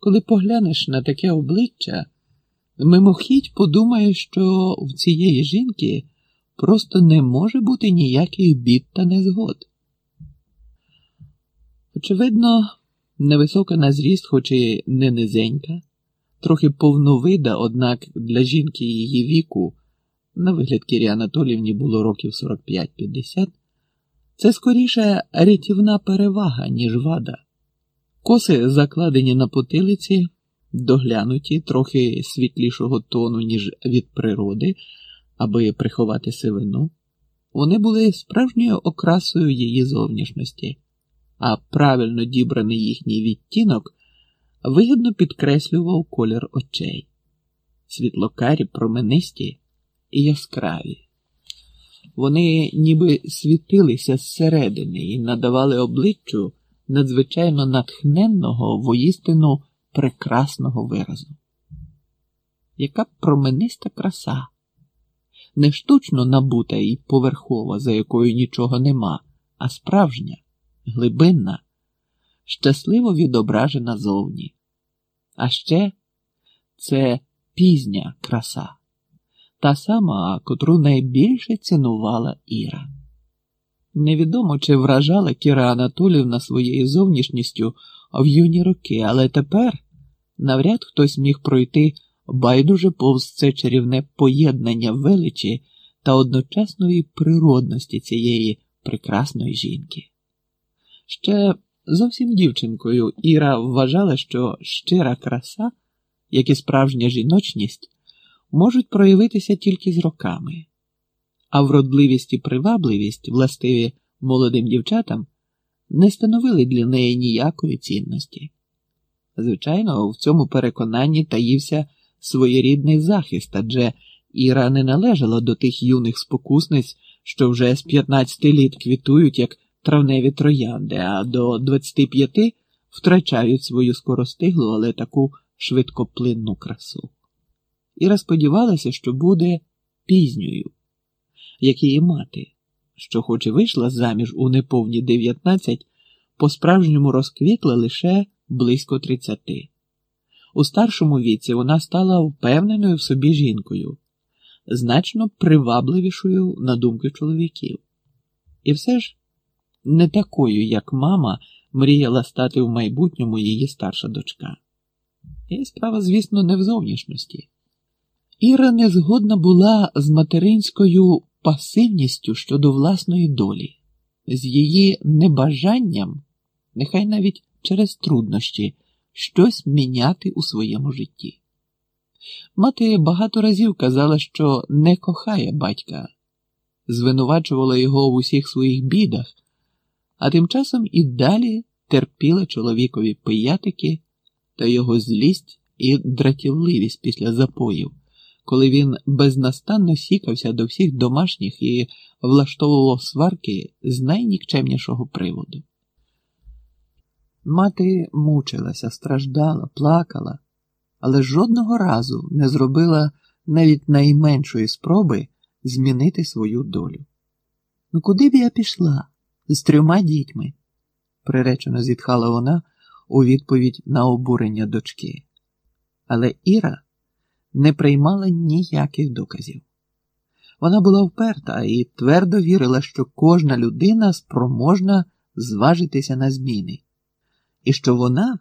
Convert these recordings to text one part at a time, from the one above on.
Коли поглянеш на таке обличчя, мимохідь подумаєш, що в цієї жінки просто не може бути ніяких бід та незгод. Очевидно, невисока на зріст, хоч і не низенька, трохи повновида, однак для жінки її віку, на вигляд Кірі Анатоліївні було років 45-50, це скоріше рятівна перевага, ніж вада. Коси закладені на потилиці, доглянуті, трохи світлішого тону, ніж від природи, аби приховати сивину. Вони були справжньою окрасою її зовнішності, а правильно дібраний їхній відтінок вигідно підкреслював колір очей, світлокарі, променисті і яскраві. Вони ніби світилися зсередини і надавали обличчю надзвичайно натхненного воїстину прекрасного виразу. Яка промениста краса, не штучно набута і поверхова, за якою нічого нема, а справжня, глибинна, щасливо відображена зовні. А ще це пізня краса, та сама, котру найбільше цінувала Іра. Невідомо, чи вражала Кіра Анатолівна своєю зовнішністю в юні роки, але тепер навряд хтось міг пройти байдуже повз це чарівне поєднання величі та одночасної природності цієї прекрасної жінки. Ще зовсім дівчинкою Іра вважала, що щира краса, як і справжня жіночність, можуть проявитися тільки з роками а вродливість і привабливість, властиві молодим дівчатам, не становили для неї ніякої цінності. Звичайно, в цьому переконанні таївся своєрідний захист, адже Іра не належала до тих юних спокусниць, що вже з 15 літ квітують як травневі троянди, а до 25 втрачають свою скоростиглу, але таку швидкоплинну красу. Іра сподівалася, що буде пізньою як її мати, що, хоч і вийшла заміж у неповні 19, по-справжньому розквітла лише близько 30. У старшому віці вона стала впевненою в собі жінкою, значно привабливішою на думки чоловіків. І все ж не такою, як мама, мріяла стати в майбутньому її старша дочка. І справа, звісно, не в зовнішності. Іра не згодна була з материнською пасивністю щодо власної долі, з її небажанням, нехай навіть через труднощі, щось міняти у своєму житті. Мати багато разів казала, що не кохає батька, звинувачувала його в усіх своїх бідах, а тим часом і далі терпіла чоловікові пиятики та його злість і дратівливість після запоїв коли він безнастанно сікався до всіх домашніх і влаштовував сварки з найнікчемнішого приводу. Мати мучилася, страждала, плакала, але жодного разу не зробила навіть найменшої спроби змінити свою долю. Ну, куди б я пішла з трьома дітьми? приречено зітхала вона у відповідь на обурення дочки. Але Іра не приймала ніяких доказів. Вона була вперта і твердо вірила, що кожна людина спроможна зважитися на зміни, і що вона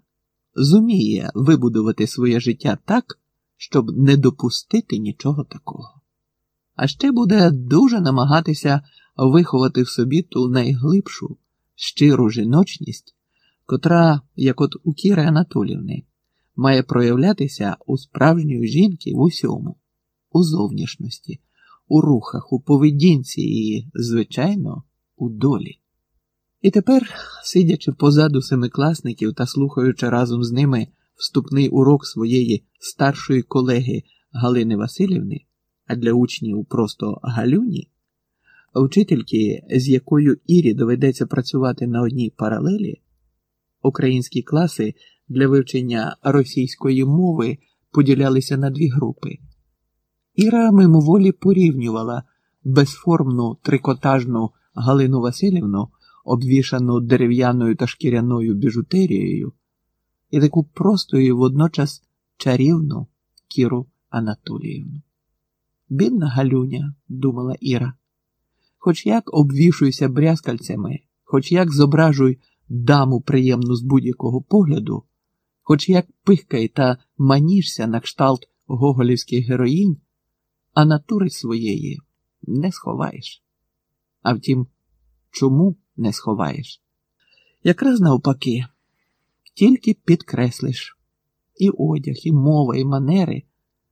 зуміє вибудувати своє життя так, щоб не допустити нічого такого. А ще буде дуже намагатися виховати в собі ту найглибшу, щиру жіночність, котра, як от у Кіри Анатолівни, має проявлятися у справжньої жінки в усьому, у зовнішності, у рухах, у поведінці і, звичайно, у долі. І тепер, сидячи позаду семикласників та слухаючи разом з ними вступний урок своєї старшої колеги Галини Васильівни, а для учнів просто Галюні, вчительки, з якою Ірі доведеться працювати на одній паралелі, українські класи для вивчення російської мови поділялися на дві групи. Іра мимоволі порівнювала безформну трикотажну Галину Васильівну, обвішану дерев'яною та шкіряною біжутерією, і таку просту і водночас чарівну Кіру Анатоліївну. Бідна Галюня, думала Іра, хоч як обвішуйся брязкальцями, хоч як зображуй даму приємну з будь-якого погляду, хоч як пихкай та манішся на кшталт гоголівських героїнь, а натури своєї не сховаєш. А втім, чому не сховаєш? Якраз навпаки, тільки підкреслиш і одяг, і мова, і манери